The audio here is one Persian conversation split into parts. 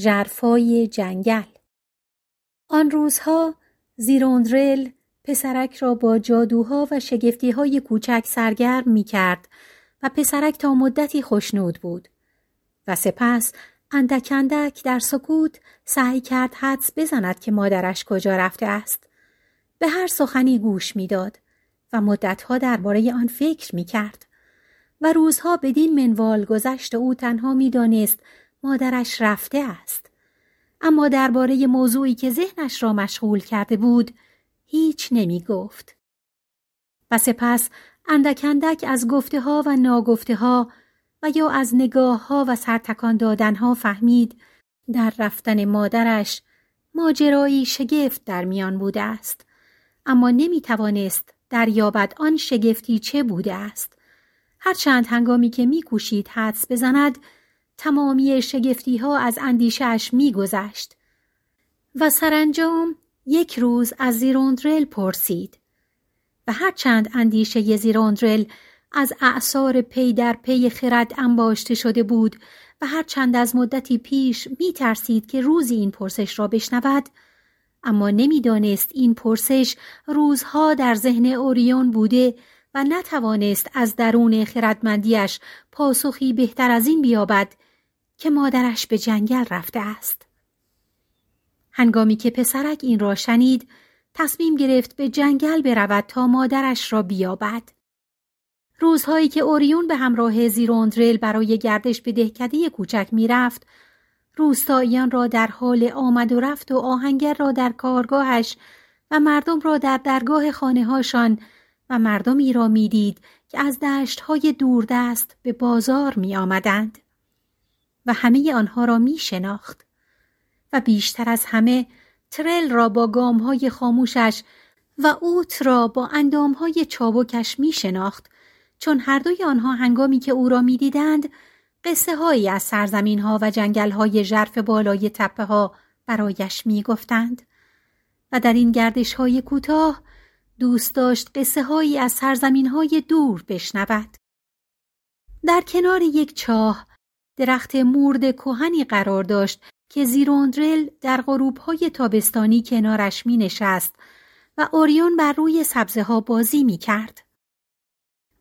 ژرفای جنگل. آن روزها زیروندرل پسرک را با جادوها و شگفتیهای کوچک سرگرم می کرد و پسرک تا مدتی خوشنود بود و سپس اندک اندک در سکوت سعی کرد حدس بزند که مادرش کجا رفته است. به هر سخنی گوش می‌داد و مدتها درباره آن فکر می کرد و روزها بدین منوال گذشت او تنها می‌دانست مادرش رفته است. اما درباره موضوعی که ذهنش را مشغول کرده بود هیچ نمی گفت و سپس اندک از گفته ها و ناگفته ها و یا از نگاه ها و سرتکان دادن ها فهمید در رفتن مادرش ماجرایی شگفت در میان بوده است. اما نمی توانست دریابد آن شگفتی چه بوده است. هرچند هنگامی که میکوشید حدس بزند تمامی شگفتی ها از اندیشهش میگذشت و سرانجام یک روز از زیروندرل پرسید و هرچند اندیشه زیروندرل از اعثار پی در پی خرد انباشته شده بود و هرچند از مدتی پیش می ترسید که روزی این پرسش را بشنود اما نمی‌دانست این پرسش روزها در ذهن اوریون بوده و نتوانست از درون خردمندیش پاسخی بهتر از این بیابد که مادرش به جنگل رفته است. هنگامی که پسرک این را شنید تصمیم گرفت به جنگل برود تا مادرش را بیابد. روزهایی که اوریون به همراه زیروندرل برای گردش به دهکده کوچک می‌رفت روستاییان را در حال آمد و رفت و آهنگر را در کارگاهش و مردم را در درگاه خانه هاشان و مردمی را می‌دید که از دشتهای دوردست به بازار می آمدند و همه آنها را می شناخت و بیشتر از همه ترل را با گامهای خاموشش و اوت را با اندامهای چابکش می شناخت چون هر دوی آنها هنگامی که او را می دیدند قصه هایی از سرزمین ها و جنگل های جرف بالای تپه ها برایش می گفتند و در این گردش های کوتاه دوست داشت قصه هایی از سرزمین های دور بشنود. در کنار یک چاه درخت مورد کوهنی قرار داشت که زیروندرل در غروب های تابستانی کنارش می نشست و اوریون بر روی سبزه ها بازی می کرد.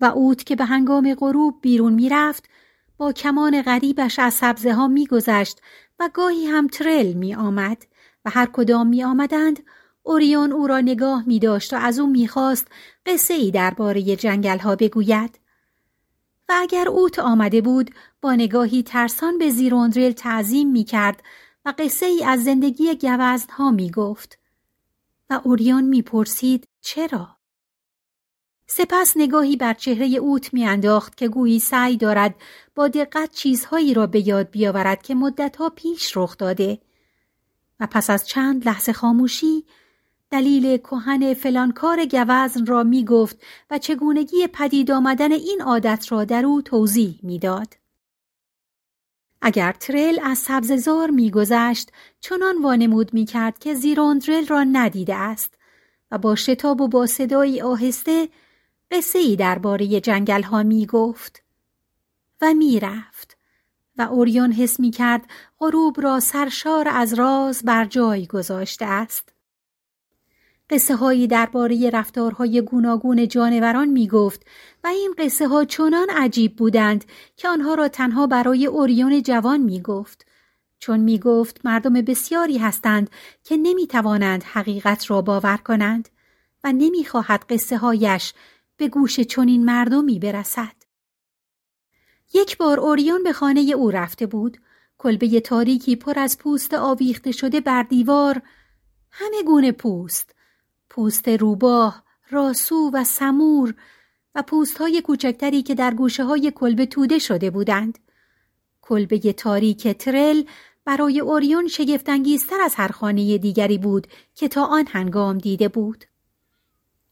و اوت که به هنگام غروب بیرون می رفت با کمان غریبش از سبزه ها می گذشت و گاهی هم ترل می آمد و هر کدام می آمدند اوریون او را نگاه می داشت و از او می خواست قصه ای درباره جنگل ها بگوید. و اگر اوت آمده بود با نگاهی ترسان به زیروندرل تعظیم می کرد و قصه ای از زندگی گوزن ها می گفت. و اوریون می پرسید چرا؟ سپس نگاهی بر چهره اوت میانداخت که گویی سعی دارد با دقت چیزهایی را به یاد بیاورد که مدتها پیش رخ داده و پس از چند لحظه خاموشی دلیل کهن فلانکار گوزن را می گفت و چگونگی پدید آمدن این عادت را در او توضیح می‌داد. اگر ترل از سبززار میگذشت چنان وانمود می کرد که زیروندرل را ندیده است و با شتاب و با صدایی آهسته قصه ای درباره جنگل ها می گفت و می رفت و اوریون حس می کرد غروب را سرشار از راز بر جای گذاشته است. قصه هایی درباره رفتارهای گوناگون جانوران می گفت و این قصه ها چنان عجیب بودند که آنها را تنها برای اوریون جوان می گفت. چون می گفت مردم بسیاری هستند که نمی توانند حقیقت را باور کنند و نمی خواهد قصه هایش به گوش چنین مردمی برسد. یک بار اوریون به خانه او رفته بود. کلبه تاریکی پر از پوست آویخته شده بر دیوار همه گونه پوست پوست روباه، راسو و سمور و پوست های کوچکتری که در گوشه های کلبه توده شده بودند. کلبه تاریک ترل برای اوریون شگفتانگیزتر از هر خانه دیگری بود که تا آن هنگام دیده بود.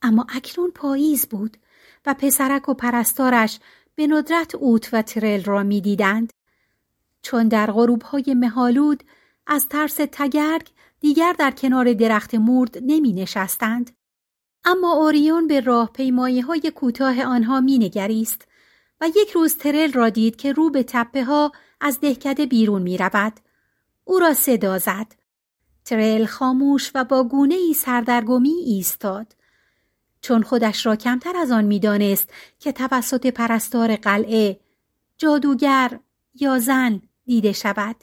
اما اکنون پاییز بود و پسرک و پرستارش به ندرت اوت و ترل را می‌دیدند چون در غروبهای مهالود از ترس تگرگ دیگر در کنار درخت مورد نمی نشستند. اما اوریون به راه پیمایی های کوتاه آنها می نگریست و یک روز ترل را دید که رو به تپه ها از دهکده بیرون می رود. او را صدا زد. ترل خاموش و با گونه ای سردرگمی ایستاد. چون خودش را کمتر از آن می‌دانست که توسط پرستار قلعه جادوگر یا زن دیده شود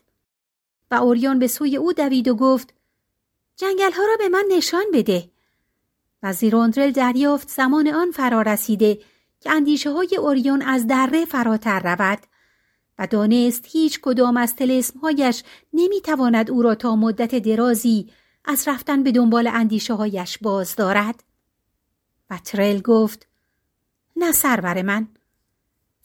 و اوریون به سوی او دوید و گفت جنگل ها را به من نشان بده و زیروندرل دریافت زمان آن فرا رسیده که اندیشه های اوریون از دره فراتر رود و دانست هیچ کدام از تلسمهایش نمی‌تواند او را تا مدت درازی از رفتن به دنبال اندیشه هایش باز دارد. و ترل گفت نه سرور من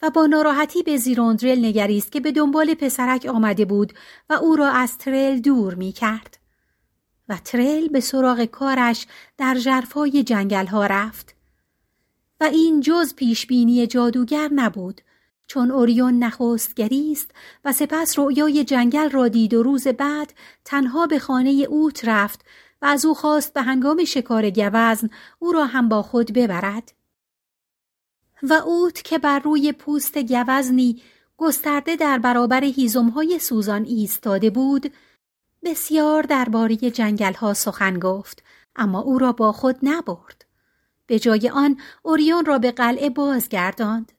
و با ناراحتی به زیروندرل نگریست که به دنبال پسرک آمده بود و او را از ترل دور می کرد. و ترل به سراغ کارش در جرفای جنگل ها رفت. و این جز پیشبینی جادوگر نبود چون اوریون نخستگری است و سپس رؤیای جنگل را دید و روز بعد تنها به خانه اوت رفت و از او خواست به هنگام شکار گوزن او را هم با خود ببرد. و اوت که بر روی پوست گوزنی گسترده در برابر هیزمهای سوزان ایستاده بود بسیار درباره جنگل ها سخن گفت اما او را با خود نبرد. به جای آن اوریون را به قلعه بازگرداند.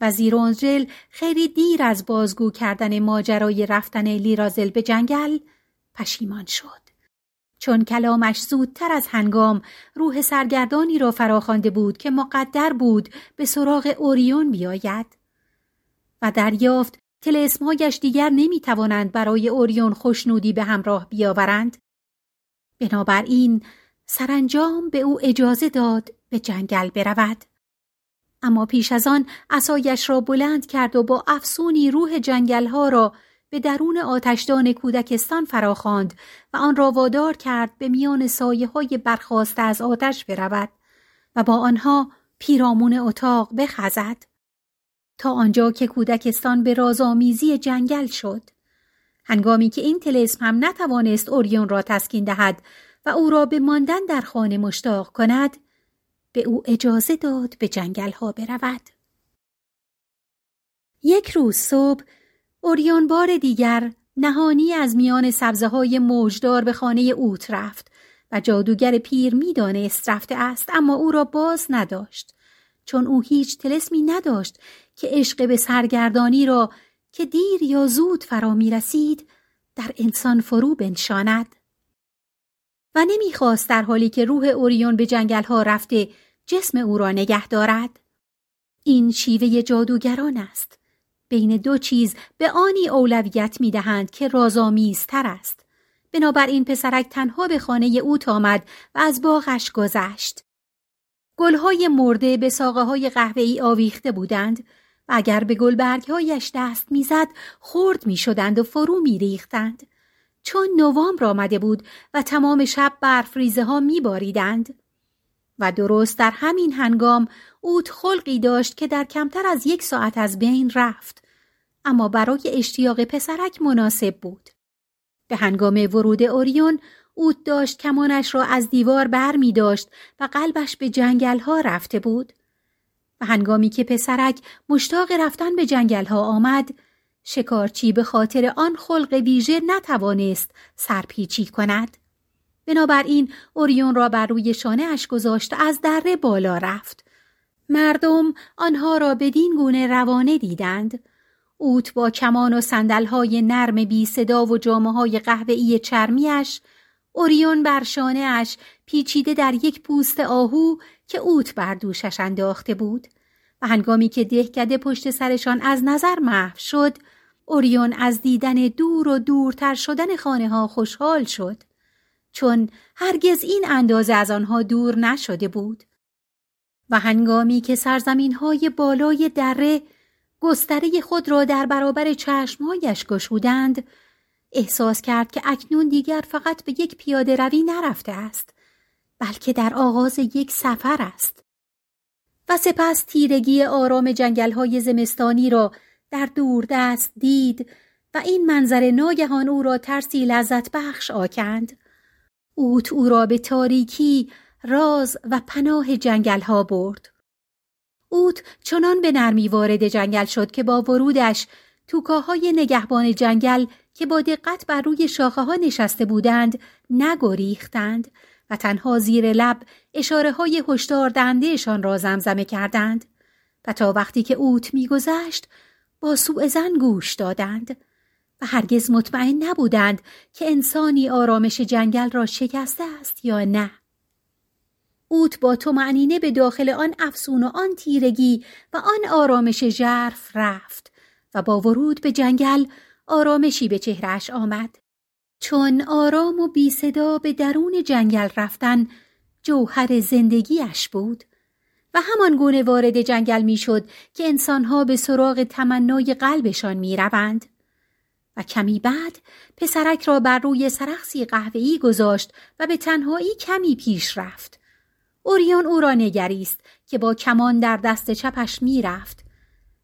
و زیرونجل خیلی دیر از بازگو کردن ماجرای رفتن لیرازل به جنگل پشیمان شد. چون کلامش زودتر از هنگام روح سرگردانی را فراخوانده بود که مقدر بود به سراغ اوریون بیاید و دریافت تلسمهایش دیگر نمی توانند برای اوریون خوشنودی به همراه بیاورند؟ بنابراین سرانجام به او اجازه داد به جنگل برود. اما پیش از آن اسایش را بلند کرد و با افسونی روح جنگلها را به درون آتشدان کودکستان فراخواند و آن را وادار کرد به میان سایه های برخواسته از آتش برود و با آنها پیرامون اتاق بخزد. تا آنجا که کودکستان به رازآمیزی جنگل شد. هنگامی که این تلسم هم نتوانست اوریون را تسکین دهد و او را به ماندن در خانه مشتاق کند به او اجازه داد به جنگل ها برود. یک روز صبح اوریون بار دیگر نهانی از میان سبزه های موجدار به خانه اوت رفت و جادوگر پیر می‌دانست رفته است اما او را باز نداشت. چون او هیچ تلسمی نداشت که عشق به سرگردانی را که دیر یا زود فرا می رسید در انسان فرو بنشاند و نمی‌خواست در حالی که روح اوریون به جنگل ها رفته جسم او را نگه دارد این شیوه جادوگران است بین دو چیز به آنی اولویت می دهند که رازآمیزتر است. بنابراین پسرک تنها به خانه او آمد و از باغش گذشت. گلهای مرده به ساقه های قهوه‌ای آویخته بودند و اگر به گلبرگهایش دست می‌زد خرد می شدند و فرو می ریختند. چون نوامبر آمده بود و تمام شب برف ریزه ها می باریدند. و درست در همین هنگام اوت خلقی داشت که در کمتر از یک ساعت از بین رفت اما برای اشتیاق پسرک مناسب بود به هنگام ورود اوریون اوت داشت کمانش را از دیوار بر می داشت و قلبش به جنگل ها رفته بود و هنگامی که پسرک مشتاق رفتن به جنگل ها آمد شکارچی به خاطر آن خلق ویژه نتوانست سرپیچی کند بنابراین اوریون را بر روی شانه اش گذاشت از دره بالا رفت. مردم آنها را بدین گونه روانه دیدند. اوت با کمان و سندلهای نرم بی صدا و جامعه های قهوه‌ای چرمیش اوریون بر شانه اش پیچیده در یک پوست آهو که اوت بر دوشش انداخته بود و هنگامی که دهکده پشت سرشان از نظر محو شد اوریون از دیدن دور و دورتر شدن خانه ها خوشحال شد. چون هرگز این اندازه از آنها دور نشده بود و هنگامی که سرزمین های بالای دره گستره خود را در برابر چشمهایش گشودند احساس کرد که اکنون دیگر فقط به یک پیاده روی نرفته است بلکه در آغاز یک سفر است. و سپس تیرگی آرام جنگل های زمستانی را در دست دید و این منظر ناگهان او را ترسی لذت بخش آکند. اوت او را به تاریکی راز و پناه جنگل ها برد. اوت چنان به نرمی وارد جنگل شد که با ورودش توکاهای نگهبان جنگل که با دقت بر روی شاخه ها نشسته بودند نگریختند و تنها زیر لب اشاره های هشدار دندهشان را زمزمه کردند و تا وقتی که اوت میگذشت با سوء زن گوش دادند و هرگز مطمئن نبودند که انسانی آرامش جنگل را شکسته است یا نه. اوت با معنینه به داخل آن افسون و آن تیرگی و آن آرامش ژرف رفت و با ورود به جنگل آرامشی به چهرش آمد. چون آرام و بی صدا به درون جنگل رفتن جوهر زندگیش بود و همان گونه وارد جنگل می‌شد که انسانها به سراغ تمنای قلبشان می روند. و کمی بعد پسرک را بر روی سرخسی قهوه‌ای گذاشت و به تنهایی کمی پیش رفت. اوریون او را نگریست که با کمان در دست چپش می‌رفت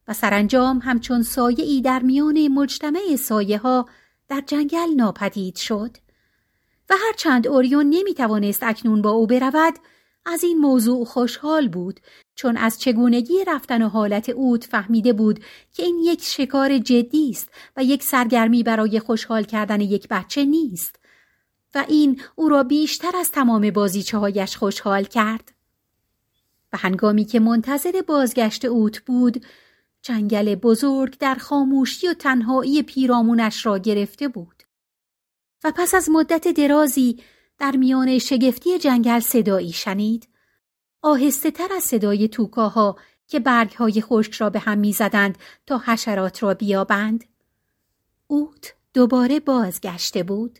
و سرانجام همچون سایه ای در میان مجتمع سایه ها در جنگل ناپدید شد و هرچند اوریون نمی توانست اکنون با او برود از این موضوع خوشحال بود چون از چگونگی رفتن و حالت اوت فهمیده بود که این یک شکار جدی است و یک سرگرمی برای خوشحال کردن یک بچه نیست و این او را بیشتر از تمام بازیچه هایش خوشحال کرد. و هنگامی که منتظر بازگشت اوت بود جنگل بزرگ در خاموشی و تنهایی پیرامونش را گرفته بود و پس از مدت درازی در میان شگفتی جنگل صدایی شنید آهسته تر از صدای توکاها که برگهای خشک را به هم می‌زدند تا حشرات را بیابند. اوت دوباره بازگشته بود.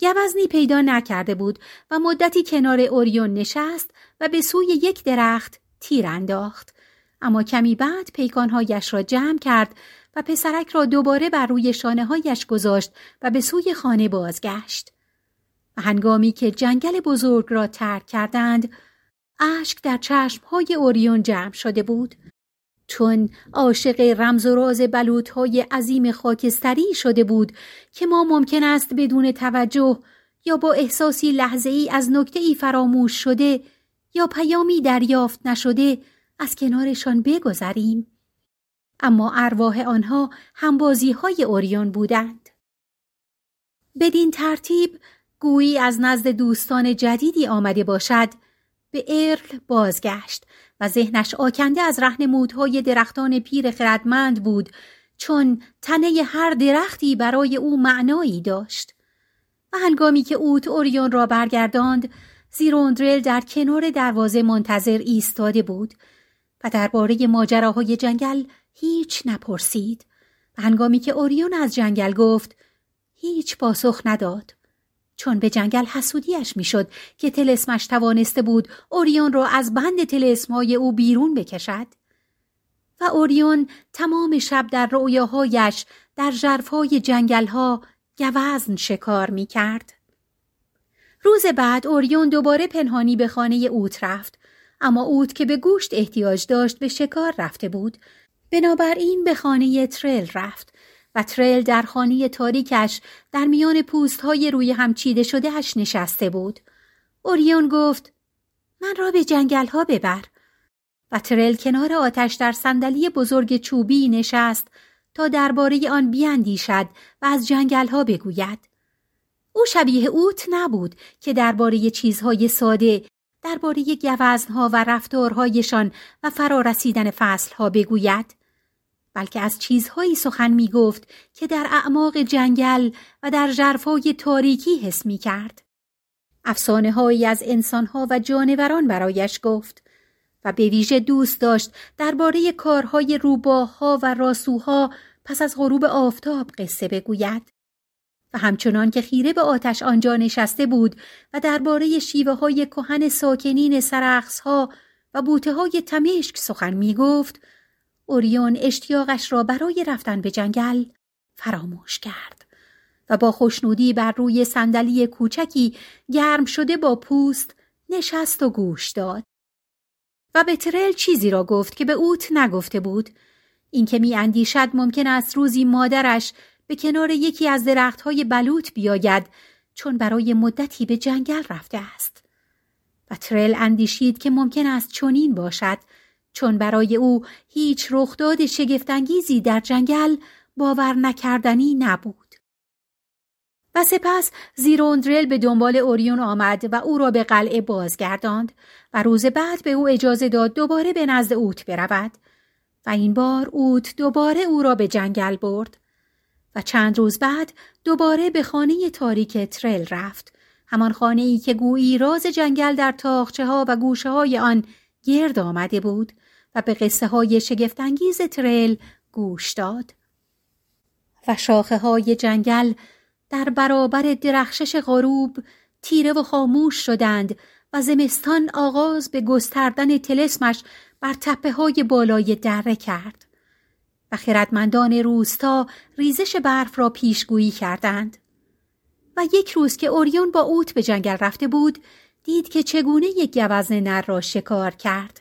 گوزنی پیدا نکرده بود و مدتی کنار اوریون نشست و به سوی یک درخت تیر انداخت. اما کمی بعد پیکانهایش را جمع کرد و پسرک را دوباره بر روی شانه هایش گذاشت و به سوی خانه بازگشت. و هنگامی که جنگل بزرگ را ترک کردند، اشک در چشمهای اوریون جمع شده بود. چون عاشق رمز و راز های عظیم خاکستری شده بود که ما ممکن است بدون توجه یا با احساسی لحظه ای از نکته ای فراموش شده یا پیامی دریافت نشده از کنارشان بگذریم. اما ارواح آنها همبازی های اوریون بودند. بدین ترتیب گویی از نزد دوستان جدیدی آمده باشد به ارل بازگشت و ذهنش آکنده از رهنمودهای درختان پیر خردمند بود چون تنه هر درختی برای او معنایی داشت و هنگامی که اوت اوریون را برگرداند زیروندرل در کنار دروازه منتظر ایستاده بود و درباره ماجراهای جنگل هیچ نپرسید. و هنگامی که اوریون از جنگل گفت هیچ پاسخ نداد. چون به جنگل حسودیش می‌شد که تلسمش توانسته بود اوریون را از بند تلسمهای او بیرون بکشد. و اوریون تمام شب در رؤیاهایش در جرفهای جنگلها گوزن شکار می کرد. روز بعد اوریون دوباره پنهانی به خانه اوت رفت اما اوت که به گوشت احتیاج داشت به شکار رفته بود بنابراین به خانه ترل رفت و ترل در خانه تاریکش در میان پوست های روی هم چیده شدهش نشسته بود. اوریون گفت من را به جنگل ها ببر و ترل کنار آتش در صندلی بزرگ چوبی نشست تا درباره آن بیاندیشد و از جنگل ها بگوید. او شبیه اوت نبود که درباره چیزهای ساده درباره گوزنها و رفتارهایشان و فرارسیدن فصلها بگوید. بلکه از چیزهایی سخن می گفت که در اعماق جنگل و در جرفای تاریکی حس می کرد. افسانه از انسانها و جانوران برایش گفت و به ویژه دوست داشت درباره کارهای روباهها و راسوها پس از غروب آفتاب قصه بگوید. و همچنان که خیره به آتش آنجا نشسته بود و درباره شیوه های کهن ساکنین سرخص ها و بوته های تمشک سخن می گفت اوریون اشتیاقش را برای رفتن به جنگل فراموش کرد و با خوشنودی بر روی صندلی کوچکی گرم شده با پوست نشست و گوش داد. و به ترل چیزی را گفت که به اوت نگفته بود. اینکه می اندیشد ممکن است روزی مادرش به کنار یکی از درختهای بلوط بیاید چون برای مدتی به جنگل رفته است. و ترل اندیشید که ممکن است چنین باشد چون برای او هیچ رخداد شگفتانگیزی در جنگل باور نکردنی نبود. و سپس زیروندرل به دنبال اوریون آمد و او را به قلعه بازگرداند و روز بعد به او اجازه داد دوباره به نزد اوت برود و این بار اوت دوباره او را به جنگل برد و چند روز بعد دوباره به خانه تاریک ترل رفت. همان خانه ای که گویی راز جنگل در تاخچه ها و گوشه های آن گرد آمده بود و به قصه های شگفتانگیز ترل گوش داد. و شاخه های جنگل در برابر درخشش غروب تیره و خاموش شدند و زمستان آغاز به گستردن تلسمش بر تپه های بالای دره کرد. و خردمندان روستا ریزش برف را پیشگویی کردند و یک روز که اوریون با اوت به جنگل رفته بود دید که چگونه یک گوزن نر را شکار کرد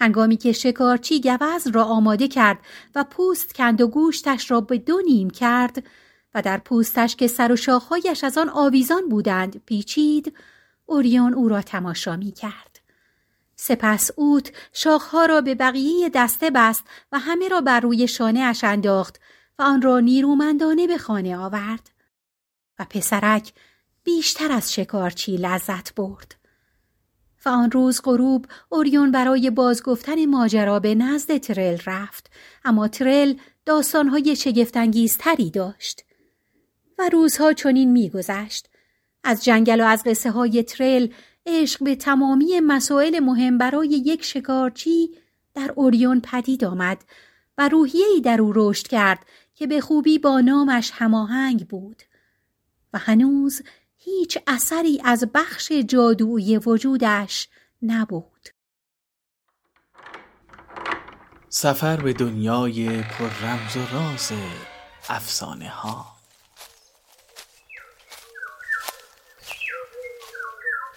هنگامی که شکارچی گوز را آماده کرد و پوست کند و گوشتش را به دو نیم کرد و در پوستش که سر و شاخهایش از آن آویزان بودند پیچید اوریون او را تماشا می کرد. سپس اوت شاخها را به بقیه دسته بست و همه را بر روی شانه اش انداخت و آن را نیرومندانه به خانه آورد. و پسرک بیشتر از شکارچی لذت برد. و آن روز غروب اوریون برای بازگفتن ماجرا به نزد ترل رفت اما ترل داستانهای شگفتانگیزتری داشت. و روزها چنین میگذشت. از جنگل و از قصه های ترل عشق به تمامی مسائل مهم برای یک شکارچی در اوریون پدید آمد و روحیه‌ای در او رشد کرد که به خوبی با نامش هماهنگ بود و هنوز هیچ اثری از بخش جادویی وجودش نبود. سفر به دنیای پر رمز و راز افسانه ها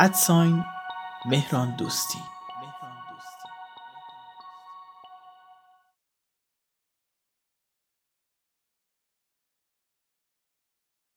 ادساین مهران دوستی.